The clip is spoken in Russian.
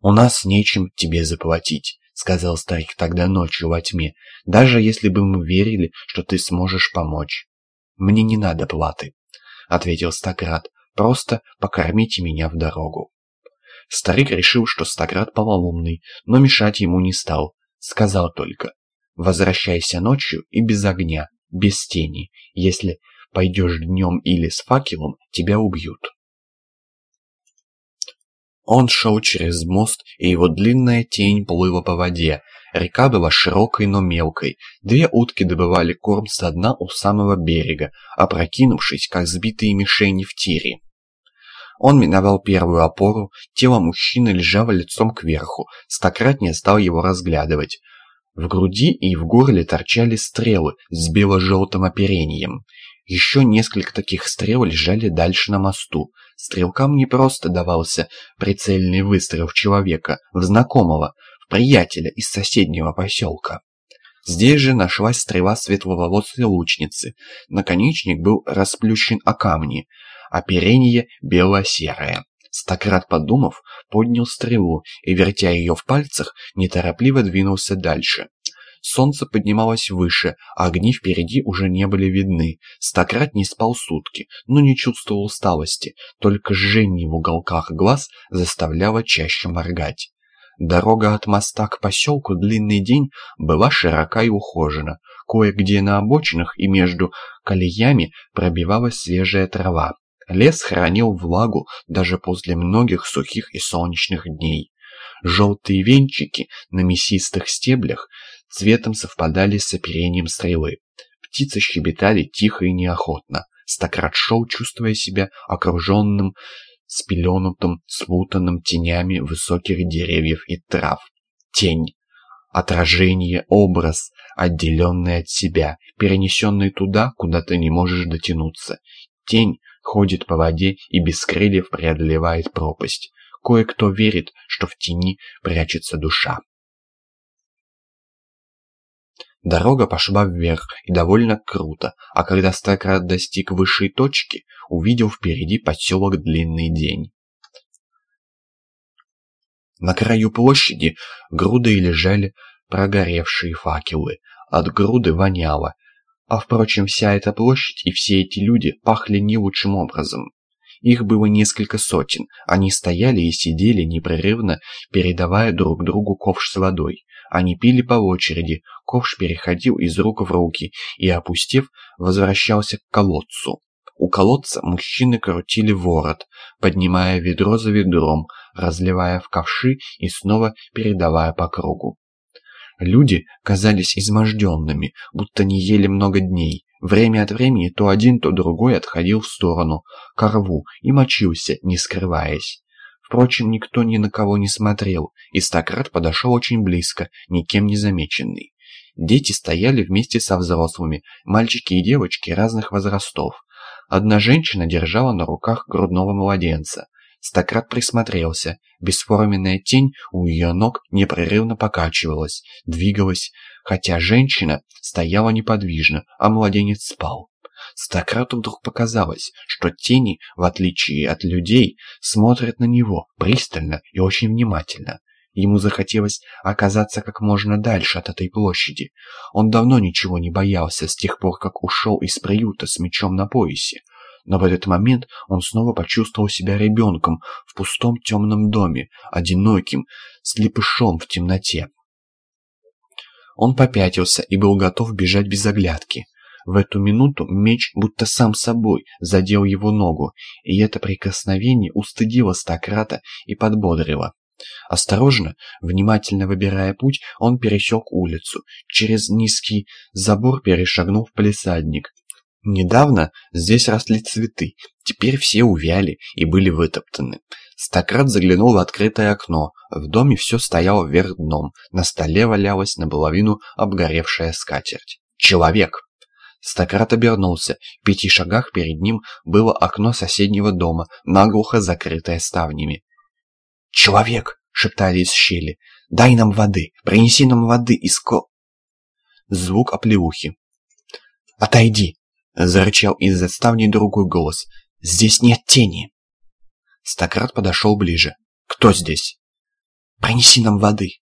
«У нас нечем тебе заплатить», — сказал старик тогда ночью во тьме, «даже если бы мы верили, что ты сможешь помочь». «Мне не надо платы», — ответил Стократ, «просто покормите меня в дорогу». Старик решил, что Стократ полоумный, но мешать ему не стал. Сказал только, «Возвращайся ночью и без огня, без тени. Если пойдешь днем или с факелом, тебя убьют». Он шел через мост, и его длинная тень плыла по воде. Река была широкой, но мелкой. Две утки добывали корм со дна у самого берега, опрокинувшись, как сбитые мишени в тире. Он миновал первую опору, тело мужчины лежало лицом кверху, стократнее стал его разглядывать. В груди и в горле торчали стрелы с бело-желтым оперением. Еще несколько таких стрел лежали дальше на мосту. Стрелкам не просто давался прицельный выстрел в человека, в знакомого, в приятеля из соседнего поселка. Здесь же нашлась стрела светловолосой лучницы. Наконечник был расплющен о камни, оперение бело-серое. Стократ подумав, поднял стрелу и, вертя ее в пальцах, неторопливо двинулся дальше. Солнце поднималось выше, а огни впереди уже не были видны. Стократ не спал сутки, но не чувствовал усталости, только жжение в уголках глаз заставляло чаще моргать. Дорога от моста к поселку длинный день была широка и ухожена. Кое-где на обочинах и между колеями пробивалась свежая трава. Лес хранил влагу даже после многих сухих и солнечных дней. Желтые венчики на мясистых стеблях цветом совпадали с оперением стрелы. Птицы щебетали тихо и неохотно. Стократ шел, чувствуя себя окруженным, спеленутым, спутанным тенями высоких деревьев и трав. Тень. Отражение, образ, отделенный от себя, перенесенный туда, куда ты не можешь дотянуться. Тень, ходит по воде и без крыльев преодолевает пропасть. Кое-кто верит, что в тени прячется душа. Дорога пошла вверх и довольно круто, а когда Стократ достиг высшей точки, увидел впереди поселок Длинный День. На краю площади грудой лежали прогоревшие факелы. От груды воняло, а впрочем, вся эта площадь и все эти люди пахли не лучшим образом. Их было несколько сотен, они стояли и сидели непрерывно, передавая друг другу ковш с водой. Они пили по очереди, ковш переходил из рук в руки и, опустев, возвращался к колодцу. У колодца мужчины крутили ворот, поднимая ведро за ведром, разливая в ковши и снова передавая по кругу. Люди казались изможденными, будто не ели много дней. Время от времени то один, то другой отходил в сторону, к рву, и мочился, не скрываясь. Впрочем, никто ни на кого не смотрел, и Стократ подошел очень близко, никем не замеченный. Дети стояли вместе со взрослыми, мальчики и девочки разных возрастов. Одна женщина держала на руках грудного младенца. Стократ присмотрелся. Бесформенная тень у ее ног непрерывно покачивалась, двигалась, хотя женщина стояла неподвижно, а младенец спал. Стократу вдруг показалось, что тени, в отличие от людей, смотрят на него пристально и очень внимательно. Ему захотелось оказаться как можно дальше от этой площади. Он давно ничего не боялся с тех пор, как ушел из приюта с мечом на поясе но в этот момент он снова почувствовал себя ребенком в пустом темном доме, одиноким, слепышом в темноте. Он попятился и был готов бежать без оглядки. В эту минуту меч будто сам собой задел его ногу, и это прикосновение устыдило Стократа и подбодрило. Осторожно, внимательно выбирая путь, он пересек улицу, через низкий забор перешагнул в палисадник, Недавно здесь росли цветы, теперь все увяли и были вытоптаны. Стократ заглянул в открытое окно. В доме все стояло вверх дном. На столе валялась наполовину обгоревшая скатерть. «Человек!» Стократ обернулся. В пяти шагах перед ним было окно соседнего дома, наглухо закрытое ставнями. «Человек!» — шептали из щели. «Дай нам воды! Принеси нам воды из ко...» Звук оплеухи. «Отойди!» Зарычал из-за ставни другой голос. «Здесь нет тени!» Стократ подошел ближе. «Кто здесь?» принеси нам воды!»